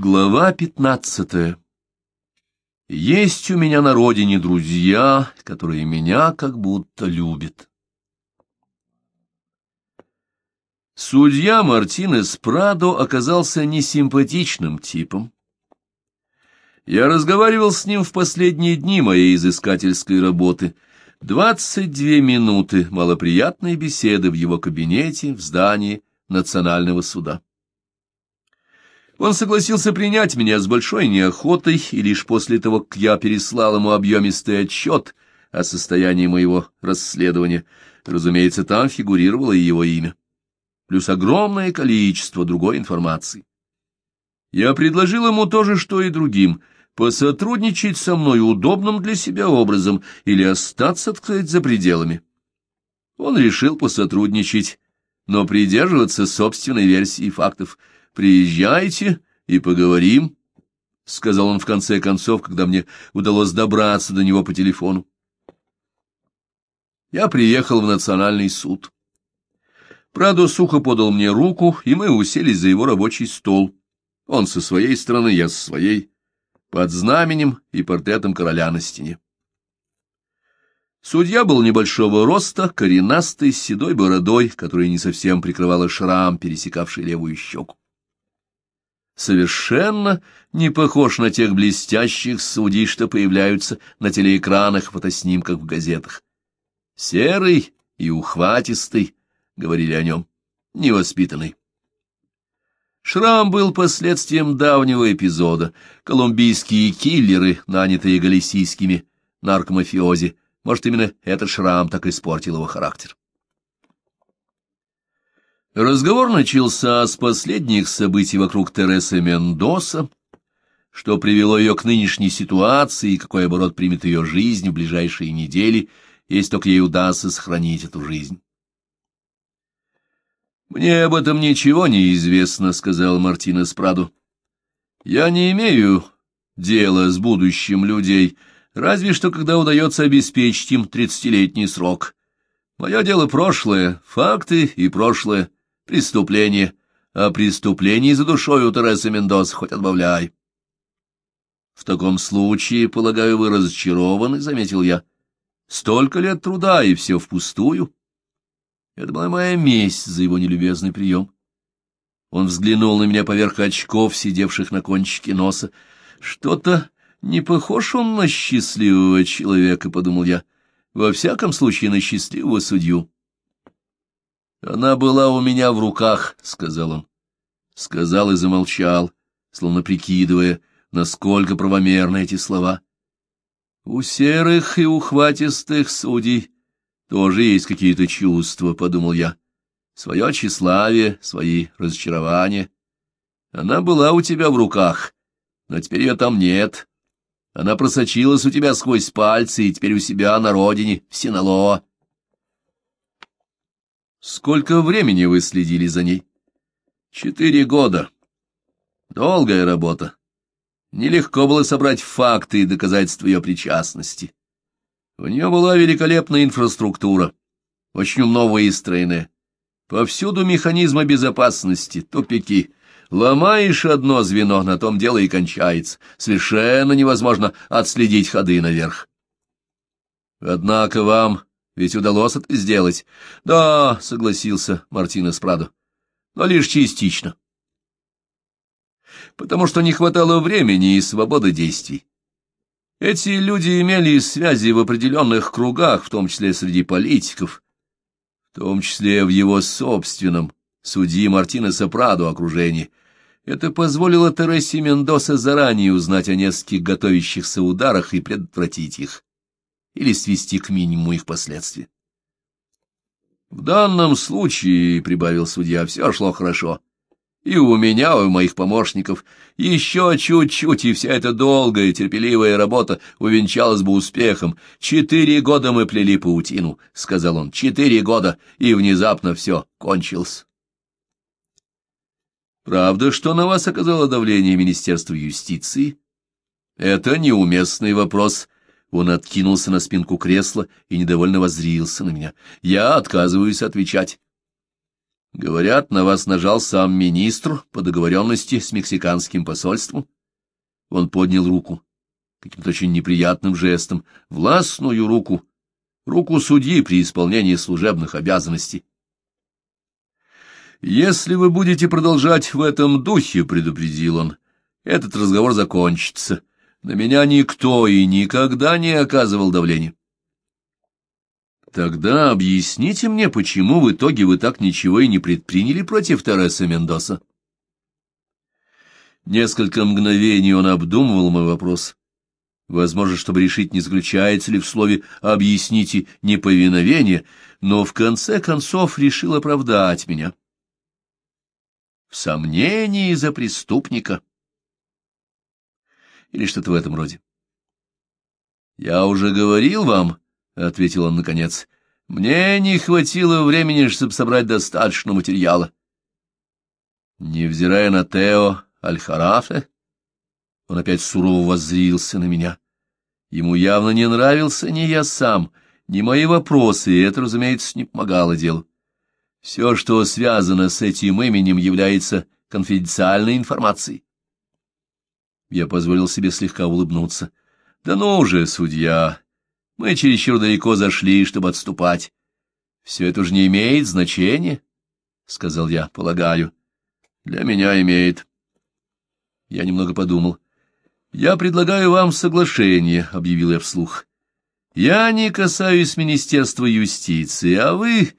Глава пятнадцатая Есть у меня на родине друзья, которые меня как будто любят. Судья Мартинес Прадо оказался несимпатичным типом. Я разговаривал с ним в последние дни моей изыскательской работы. Двадцать две минуты малоприятной беседы в его кабинете в здании Национального суда. Он согласился принять меня с большой неохотой, и лишь после того, как я переслал ему объемистый отчет о состоянии моего расследования, разумеется, там фигурировало и его имя, плюс огромное количество другой информации. Я предложил ему то же, что и другим — посотрудничать со мной удобным для себя образом или остаться, так сказать, за пределами. Он решил посотрудничать, но придерживаться собственной версии фактов — Приезжайте и поговорим, — сказал он в конце концов, когда мне удалось добраться до него по телефону. Я приехал в национальный суд. Прадо сухо подал мне руку, и мы уселись за его рабочий стол. Он со своей стороны, я со своей, под знаменем и портретом короля на стене. Судья был небольшого роста, коренастый, с седой бородой, которая не совсем прикрывала шрам, пересекавший левую щеку совершенно не похож на тех блестящих судей, что появляются на телеэкранах фотоснимках в газетах. Серый и ухватистый, — говорили о нем, — невоспитанный. Шрам был последствием давнего эпизода. Колумбийские киллеры, нанятые галисийскими наркомафиози, может, именно этот шрам так испортил его характер. Разговор начался с последних событий вокруг Тересы Мендоса, что привело ее к нынешней ситуации и какой оборот примет ее жизнь в ближайшие недели, если только ей удастся сохранить эту жизнь. «Мне об этом ничего не известно», — сказал Мартинес Праду. «Я не имею дела с будущим людей, разве что когда удается обеспечить им тридцатилетний срок. Мое дело прошлое, факты и прошлое» преступление, а преступлений за душой у Тересы Мендоса хоть отбавляй. В таком случае, полагаю, вы разочарованы, — заметил я. Столько лет труда, и все впустую. Это была моя месть за его нелюбезный прием. Он взглянул на меня поверх очков, сидевших на кончике носа. Что-то не похож он на счастливого человека, — подумал я. Во всяком случае, на счастливого судью. Она была у меня в руках, — сказал он. Сказал и замолчал, словно прикидывая, насколько правомерны эти слова. У серых и ухватистых судей тоже есть какие-то чувства, — подумал я. Свое тщеславие, свои разочарования. Она была у тебя в руках, но теперь ее там нет. Она просочилась у тебя сквозь пальцы, и теперь у себя на родине, в Синалоа. Сколько времени вы следили за ней? Четыре года. Долгая работа. Нелегко было собрать факты и доказательства ее причастности. У нее была великолепная инфраструктура, очень умно выстроенная. Повсюду механизмы безопасности, тупики. Ломаешь одно звено, на том дело и кончается. Совершенно невозможно отследить ходы наверх. Однако вам ведь удалось это сделать. Да, согласился Мартинес Прадо, но лишь частично. Потому что не хватало времени и свободы действий. Эти люди имели связи в определенных кругах, в том числе среди политиков, в том числе в его собственном, судьи Мартинеса Прадо окружении. Это позволило Тересе Мендоса заранее узнать о нескольких готовящихся ударах и предотвратить их или свести к минимуму их последствия. В данном случае, — прибавил судья, — все шло хорошо. И у меня, и у моих помощников еще чуть-чуть, и вся эта долгая терпеливая работа увенчалась бы успехом. Четыре года мы плели паутину, — сказал он, — четыре года, и внезапно все кончилось. Правда, что на вас оказало давление Министерства юстиции? Это неуместный вопрос, он откинулся на спинку кресла и недовольно воззрился на меня. Я отказываюсь отвечать. Говорят, на вас нажал сам министр по договоренности с мексиканским посольством. Он поднял руку, каким-то очень неприятным жестом, властную руку, руку судьи при исполнении служебных обязанностей. «Если вы будете продолжать в этом духе, — предупредил он, — этот разговор закончится. На меня никто и никогда не оказывал давления. Тогда объясните мне, почему в итоге вы так ничего и не предприняли против Тересы Мендоса? Несколько мгновений он обдумывал мой вопрос. Возможно, чтобы решить, не заключается ли в слове «объясните» неповиновение, но в конце концов решил оправдать меня. В сомнении за преступника. Или что-то в этом роде. «Я уже говорил вам», — ответил он наконец, — «мне не хватило времени, чтобы собрать достаточно материала». Невзирая на Тео Аль-Харафе, он опять сурово воззрился на меня. Ему явно не нравился ни я сам, ни мои вопросы, и это, разумеется, не помогало делу. Все, что связано с этим именем, является конфиденциальной информацией. Я позволил себе слегка улыбнуться. Да ну же, судья, мы чересчур далеко зашли, чтобы отступать. Все это уже не имеет значения, — сказал я, полагаю. Для меня имеет. Я немного подумал. Я предлагаю вам соглашение, — объявил я вслух. Я не касаюсь Министерства юстиции, а вы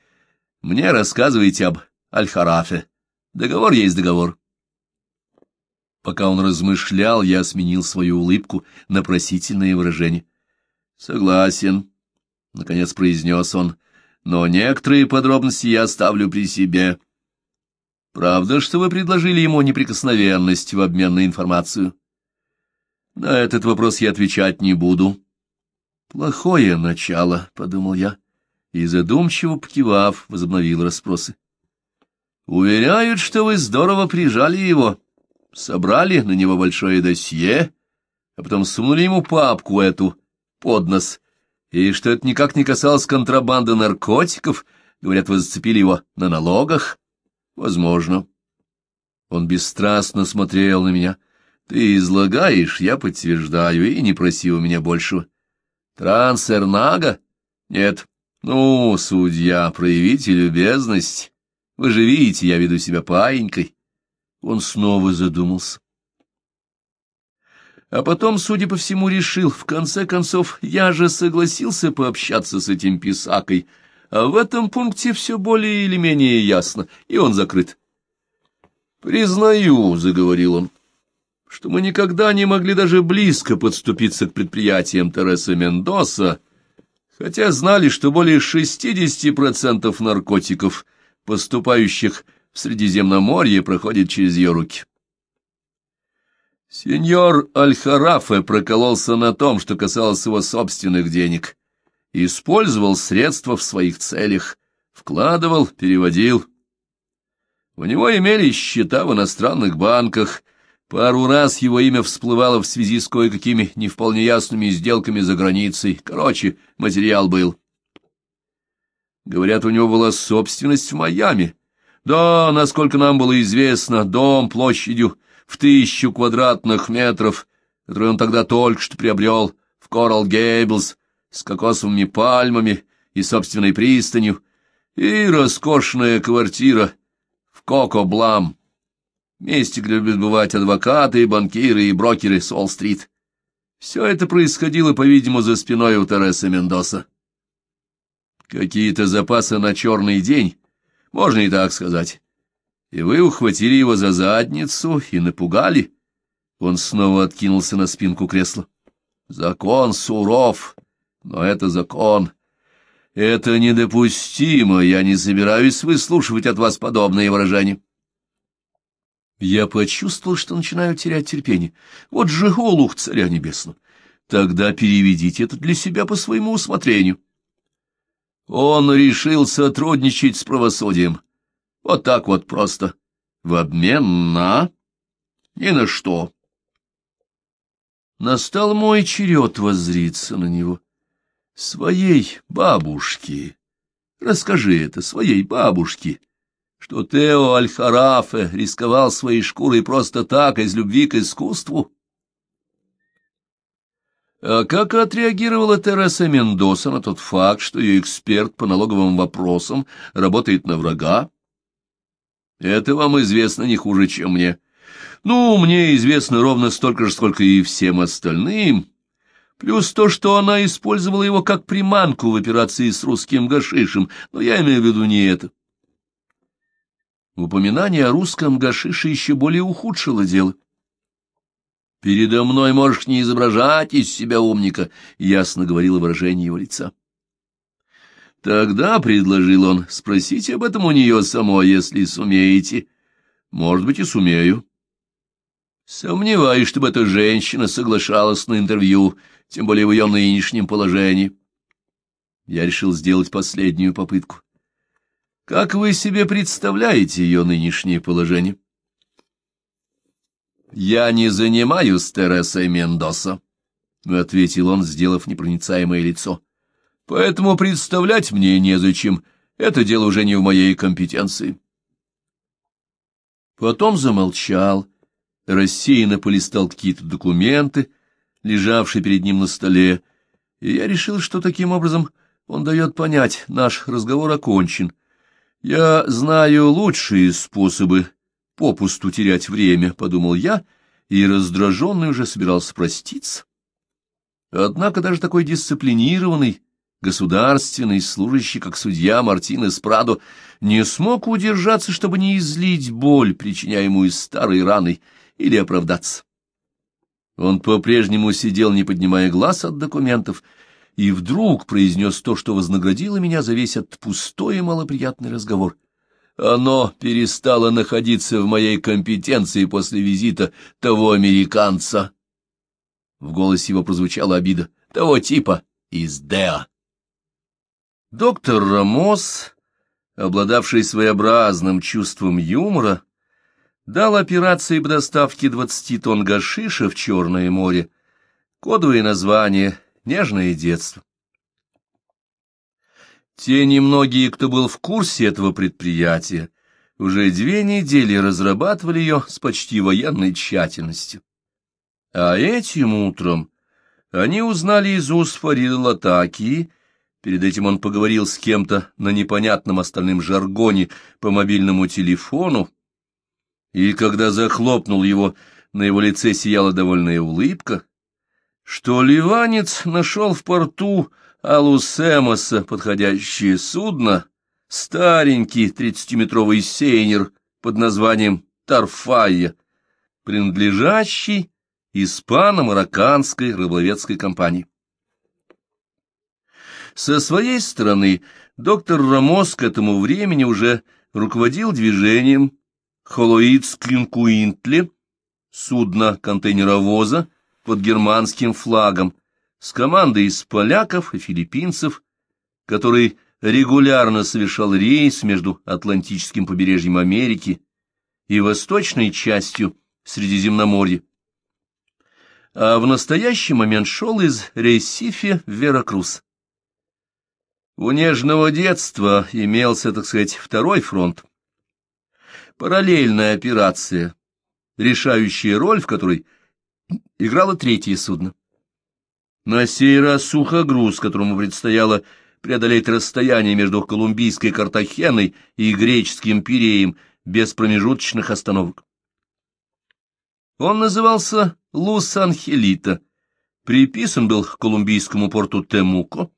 мне рассказываете об Аль-Харафе. Договор есть договор. Пока он размышлял, я сменил свою улыбку на просительное выражение. «Согласен», — наконец произнес он, — «но некоторые подробности я оставлю при себе». «Правда, что вы предложили ему неприкосновенность в обмен на информацию?» «На этот вопрос я отвечать не буду». «Плохое начало», — подумал я, и, задумчиво покивав, возобновил расспросы. «Уверяют, что вы здорово прижали его» собрали на него большое досье, а потом сунули ему папку эту под нос, и что это никак не касалось контрабанды наркотиков, говорят, вы зацепили его на налогах. Возможно. Он бесстрастно смотрел на меня. Ты излагаешь, я подтверждаю, и не проси у меня большего. Трансернага? Нет. Ну, судья, проявите любезность. Вы же видите, я веду себя паинькой. Он снова задумался. А потом, судя по всему, решил, в конце концов, я же согласился пообщаться с этим писакой, а в этом пункте все более или менее ясно, и он закрыт. «Признаю», — заговорил он, — «что мы никогда не могли даже близко подступиться к предприятиям Тереса Мендоса, хотя знали, что более 60% наркотиков, поступающих в Средиземноморье проходит через ее руки. Сеньор Аль-Харафе прокололся на том, что касалось его собственных денег, использовал средства в своих целях, вкладывал, переводил. У него имелись счета в иностранных банках, пару раз его имя всплывало в связи с кое-какими не вполне ясными сделками за границей. Короче, материал был. Говорят, у него была собственность в Майами, да, насколько нам было известно, дом площадью в тысячу квадратных метров, который он тогда только что приобрел в Коралл Гейблс, с кокосовыми пальмами и собственной пристанью, и роскошная квартира в Коко-Блам, месте, где любят бывать адвокаты, банкиры и брокеры с Уолл-стрит. Все это происходило, по-видимому, за спиной у Тересы Мендоса. Какие-то запасы на черный день можно и так сказать. И вы ухватили его за задницу и напугали. Он снова откинулся на спинку кресла. Закон суров, но это закон. Это недопустимо, я не собираюсь выслушивать от вас подобные выражения. Я почувствовал, что начинаю терять терпение. Вот же голух царя небесного. Тогда переведите это для себя по своему усмотрению. Он решил сотрудничать с правосудием. Вот так вот просто. В обмен на... Ни на что. Настал мой черед воззриться на него. Своей бабушке. Расскажи это своей бабушке. что Тео Аль-Харафе рисковал своей шкурой просто так, из любви к искусству? А как отреагировала Тереса Мендоса на тот факт, что ее эксперт по налоговым вопросам работает на врага? Это вам известно не хуже, чем мне. Ну, мне известно ровно столько же, сколько и всем остальным. Плюс то, что она использовала его как приманку в операции с русским гашишем, но я имею в виду не это. Упоминание о русском гашише еще более ухудшило дело. «Передо мной можешь не изображать из себя умника», — ясно говорило выражение его лица. «Тогда, — предложил он, — спросите об этом у нее самой, если сумеете. Может быть, и сумею». Сомневаюсь, чтобы эта женщина соглашалась на интервью, тем более в ее нынешнем положении. Я решил сделать последнюю попытку. Как вы себе представляете ее нынешнее положение? «Я не занимаюсь Тересой Мендоса», — ответил он, сделав непроницаемое лицо. «Поэтому представлять мне незачем. Это дело уже не в моей компетенции». Потом замолчал, рассеянно полистал какие-то документы, лежавшие перед ним на столе, и я решил, что таким образом он дает понять, наш разговор окончен. Я знаю лучшие способы попусту терять время, — подумал я, и раздраженный уже собирался проститься. Однако даже такой дисциплинированный, государственный служащий, как судья Мартинес Прадо, не смог удержаться, чтобы не излить боль, причиняемую старой раной, или оправдаться. Он по-прежнему сидел, не поднимая глаз от документов, и вдруг произнес то, что вознаградило меня за весь этот пустой и малоприятный разговор — оно перестало находиться в моей компетенции после визита того американца. В голосе его прозвучала обида. Того типа из Деа. Доктор Рамос, обладавший своеобразным чувством юмора, дал операции по доставке двадцати тонн гашиша в Черное море кодовое название «Нежное детство». Те немногие, кто был в курсе этого предприятия, уже две недели разрабатывали ее с почти военной тщательностью. А этим утром они узнали из уст Фарида Латакии, перед этим он поговорил с кем-то на непонятном остальном жаргоне по мобильному телефону, и когда захлопнул его, на его лице сияла довольная улыбка, что ливанец нашел в порту Алусемоса подходящее судно, старенький тридцатиметровый сейнер под названием Тарфайя, принадлежащий испано-марокканской рыболовецкой компании. Со своей стороны доктор Рамос к этому времени уже руководил движением Холоидс-Клинкуинтли, судно-контейнеровоза под германским флагом, с командой из поляков и филиппинцев, который регулярно совершал рейс между Атлантическим побережьем Америки и восточной частью Средиземноморья, а в настоящий момент шел из Рейсифе в Веракрус. У нежного детства имелся, так сказать, второй фронт. Параллельная операция, решающая роль в которой играло третье судно. На сей раз сухогруз, которому предстояло преодолеть расстояние между колумбийской Картахеной и греческим Пиреем без промежуточных остановок. Он назывался Лус-Анхелита, приписан был к колумбийскому порту Темуко,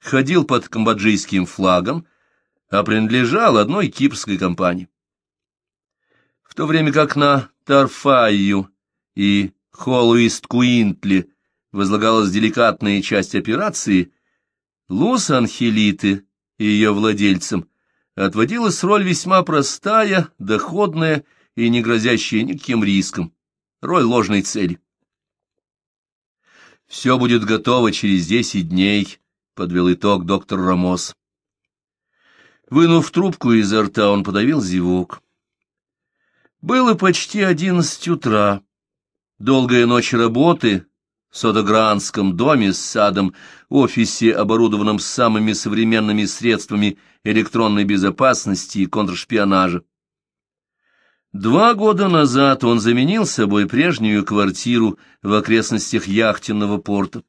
ходил под камбоджийским флагом, а принадлежал одной кипрской компании. В то время как на Тарфаю и Холуист-Куинтли возлагалась деликатная часть операции, Лус Анхелиты и ее владельцам отводилась роль весьма простая, доходная и не грозящая никаким риском, роль ложной цели. «Все будет готово через десять дней», — подвел итог доктор Рамос. Вынув трубку изо рта, он подавил зевок. Было почти одиннадцать утра. Долгая ночь работы Содогранском доме с садом, офисе, оборудованном самыми современными средствами электронной безопасности и контршпионажа. Два года назад он заменил собой прежнюю квартиру в окрестностях яхтенного порта.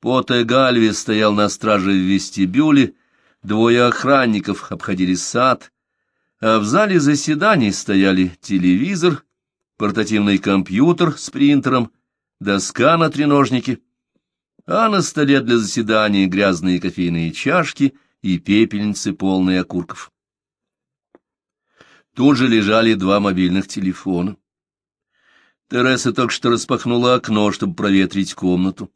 Поте Гальви стоял на страже в вестибюле, двое охранников обходили сад, а в зале заседаний стояли телевизор, портативный компьютер с принтером, доска на треножнике, а на столе для заседаний грязные кофейные чашки и пепельницы, полные окурков. Тут же лежали два мобильных телефона. Тереса только что распахнула окно, чтобы проветрить комнату.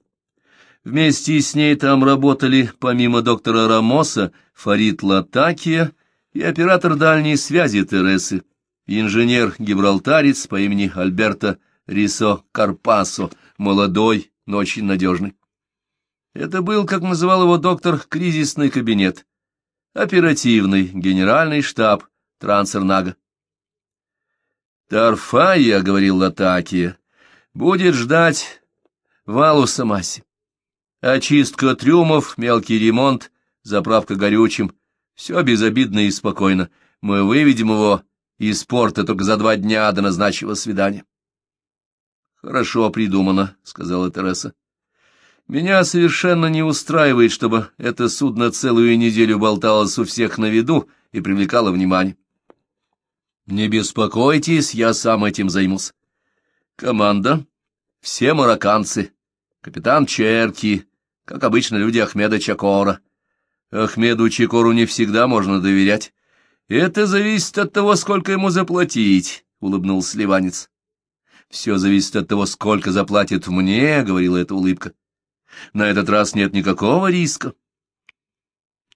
Вместе с ней там работали, помимо доктора Рамоса, Фарид Латакия и оператор дальней связи Тересы, инженер-гибралтарец по имени Альберто Рисо Карпасо, молодой, но очень надежный. Это был, как называл его доктор, кризисный кабинет, оперативный генеральный штаб Трансернага. Тарфая, — говорил Латакия, — будет ждать Валуса Масси. Очистка трюмов, мелкий ремонт, заправка горючим — все безобидно и спокойно. Мы выведем его из порта только за два дня до назначенного свидания. — Хорошо придумано, — сказала Тереса. — Меня совершенно не устраивает, чтобы это судно целую неделю болталось у всех на виду и привлекало внимание. — Не беспокойтесь, я сам этим займусь. Команда. Все марокканцы. Капитан Черки, как обычно люди Ахмеда Чакора. Ахмеду Чакору не всегда можно доверять. Это зависит от того, сколько ему заплатить, — улыбнулся Ливанец. Все зависит от того, сколько заплатит мне, — говорила эта улыбка. На этот раз нет никакого риска.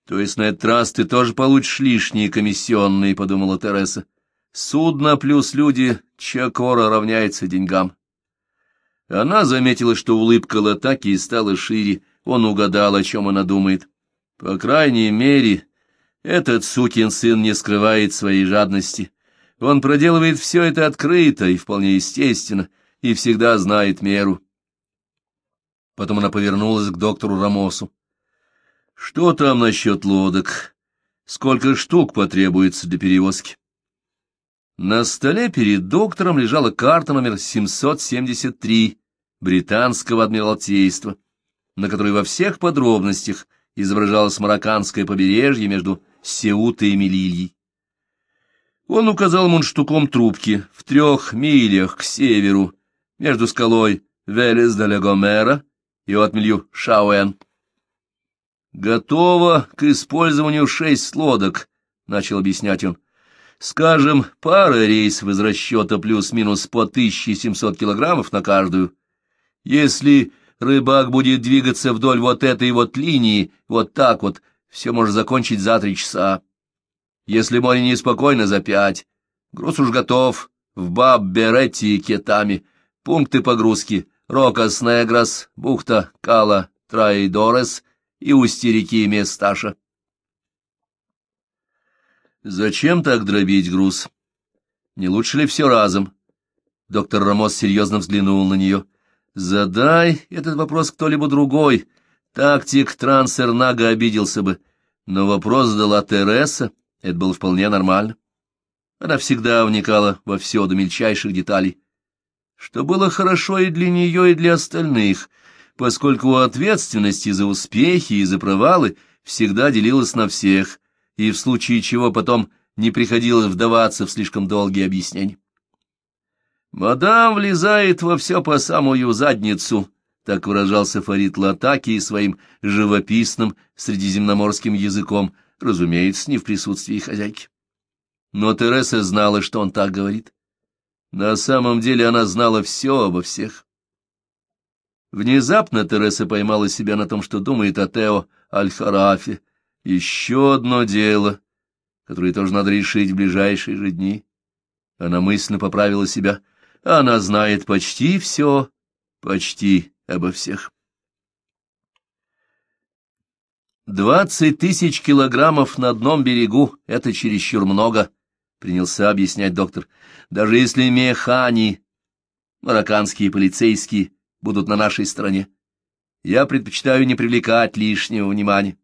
То есть на этот раз ты тоже получишь лишние комиссионные, — подумала Тереса. Судно плюс люди Чакора равняется деньгам. Она заметила, что улыбка Латаки стала шире, он угадал, о чем она думает. По крайней мере, этот сукин сын не скрывает своей жадности. Он проделывает все это открыто и вполне естественно, и всегда знает меру. Потом она повернулась к доктору Рамосу. — Что там насчет лодок? Сколько штук потребуется для перевозки? На столе перед доктором лежала карта номер 773 британского адмиралтейства, на которой во всех подробностях изображалось марокканское побережье между Сеутой и Мелильей. Он указал мундштуком трубки в трех милях к северу, между скалой Велес де Легомера и отмелью Шауэн. «Готово к использованию шесть лодок», — начал объяснять он. «Скажем, пара рейсов из расчета плюс-минус по 1700 килограммов на каждую. Если рыбак будет двигаться вдоль вот этой вот линии, вот так вот, все может закончить за три часа. Если море неспокойно, за пять. Груз уж готов. В Баб, Беретти и Кетами. Пункты погрузки. Рокас, Негрос, бухта Кала, Траидорес и устье реки Месташа. Зачем так дробить груз? Не лучше ли все разом? Доктор Рамос серьезно взглянул на нее. Задай этот вопрос кто-либо другой. Тактик Трансернага обиделся бы. Но вопрос задала Тереса. Это было вполне нормально. Она всегда вникала во все до мельчайших деталей, что было хорошо и для нее, и для остальных, поскольку у ответственности за успехи и за провалы всегда делилась на всех, и в случае чего потом не приходилось вдаваться в слишком долгие объяснения. «Мадам влезает во все по самую задницу», — так выражался Фарид Латаки своим живописным средиземноморским языком, разумеется, не в присутствии хозяйки. Но Тереса знала, что он так говорит. На самом деле она знала все обо всех. Внезапно Тереса поймала себя на том, что думает о Тео Аль-Харафе. Еще одно дело, которое тоже надо решить в ближайшие же дни. Она мысленно поправила себя. Она знает почти все, почти обо всех. «Двадцать тысяч килограммов на одном берегу — это чересчур много», — принялся объяснять доктор. «Даже если механи, марокканские полицейские, будут на нашей стороне. Я предпочитаю не привлекать лишнего внимания.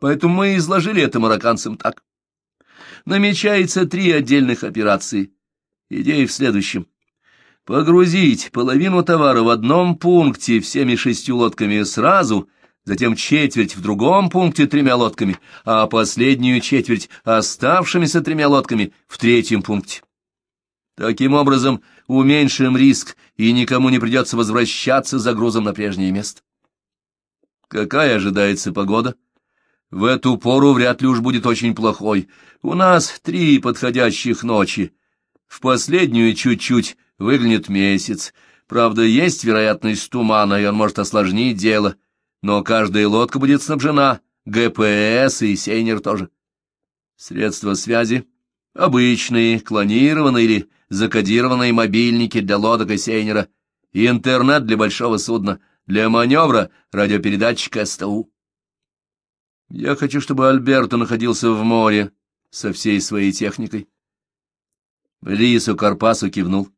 Поэтому мы изложили это марокканцам так. Намечается три отдельных операции. Идея в следующем. Погрузить половину товара в одном пункте всеми шестью лодками сразу, затем четверть в другом пункте тремя лодками, а последнюю четверть оставшимися тремя лодками в третьем пункте. Таким образом, уменьшим риск, и никому не придется возвращаться за грузом на прежнее место. Какая ожидается погода? В эту пору вряд ли уж будет очень плохой. У нас три подходящих ночи. В последнюю чуть-чуть выглянет месяц. Правда, есть вероятность тумана, и он может осложнить дело. Но каждая лодка будет снабжена ГПС и сейнер тоже. Средства связи обычные, клонированные или закодированные мобильники для лодок и сейнера, и интернет для большого судна, для маневра радиопередатчика СТУ. Я хочу, чтобы Альберто находился в море со всей своей техникой. Рису Карпасу кивнул.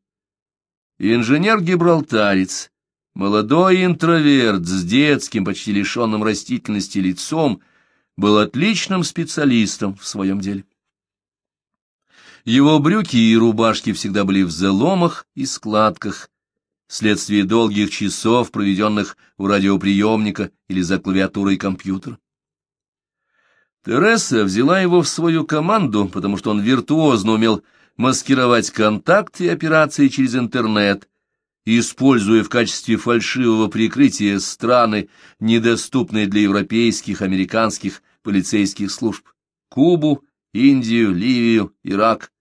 Инженер-гибралтарец, молодой интроверт с детским, почти лишенным растительности лицом, был отличным специалистом в своем деле. Его брюки и рубашки всегда были в заломах и складках, вследствие долгих часов, проведенных у радиоприемника или за клавиатурой компьютера. Тереса взяла его в свою команду, потому что он виртуозно умел маскировать контакты и операции через интернет, используя в качестве фальшивого прикрытия страны, недоступные для европейских, американских полицейских служб, Кубу, Индию, Ливию, Ирак,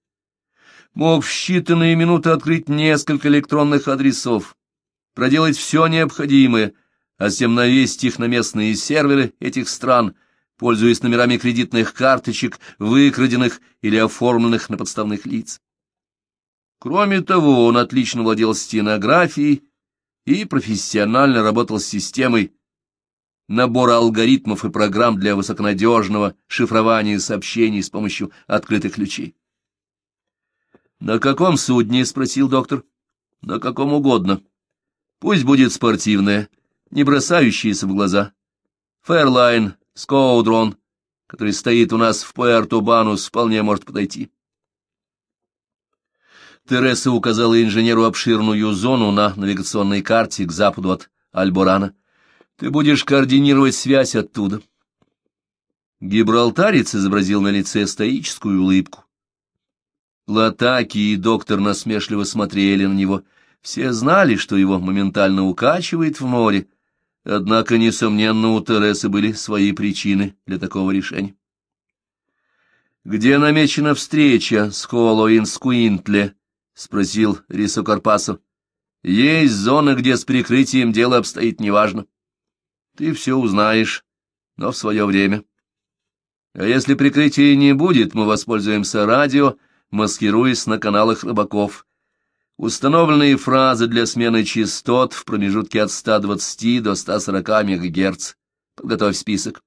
мог в считанные минуты открыть несколько электронных адресов, проделать все необходимое, а затем навесить их на местные серверы этих стран, пользуясь номерами кредитных карточек, выкраденных или оформленных на подставных лиц. Кроме того, он отлично владел стенографией и профессионально работал с системой набора алгоритмов и программ для высоконадежного шифрования сообщений с помощью открытых ключей. «На каком судне?» — спросил доктор. «На каком угодно. Пусть будет спортивное, не бросающееся в глаза. Фэрлайн, Скоудрон, который стоит у нас в Пуэрто-Банус, вполне может подойти». Тереса указала инженеру обширную зону на навигационной карте к западу от Альборана. «Ты будешь координировать связь оттуда». Гибралтарец изобразил на лице стоическую улыбку. Латаки и доктор насмешливо смотрели на него. Все знали, что его моментально укачивает в море, однако, несомненно, у Тересы были свои причины для такого решения. «Где намечена встреча с Холлоинскуинтле?» — спросил Рисо Карпасо. «Есть зона, где с прикрытием дело обстоит неважно. Ты все узнаешь, но в свое время. А если прикрытия не будет, мы воспользуемся радио, — маскируясь на каналах рыбаков. Установленные фразы для смены частот в промежутке от 120 до 140 МГц. Подготовь список.